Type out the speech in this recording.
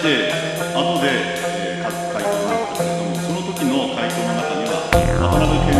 して後で、え、書く回答があったけれどもその時の回答の中には渡辺謙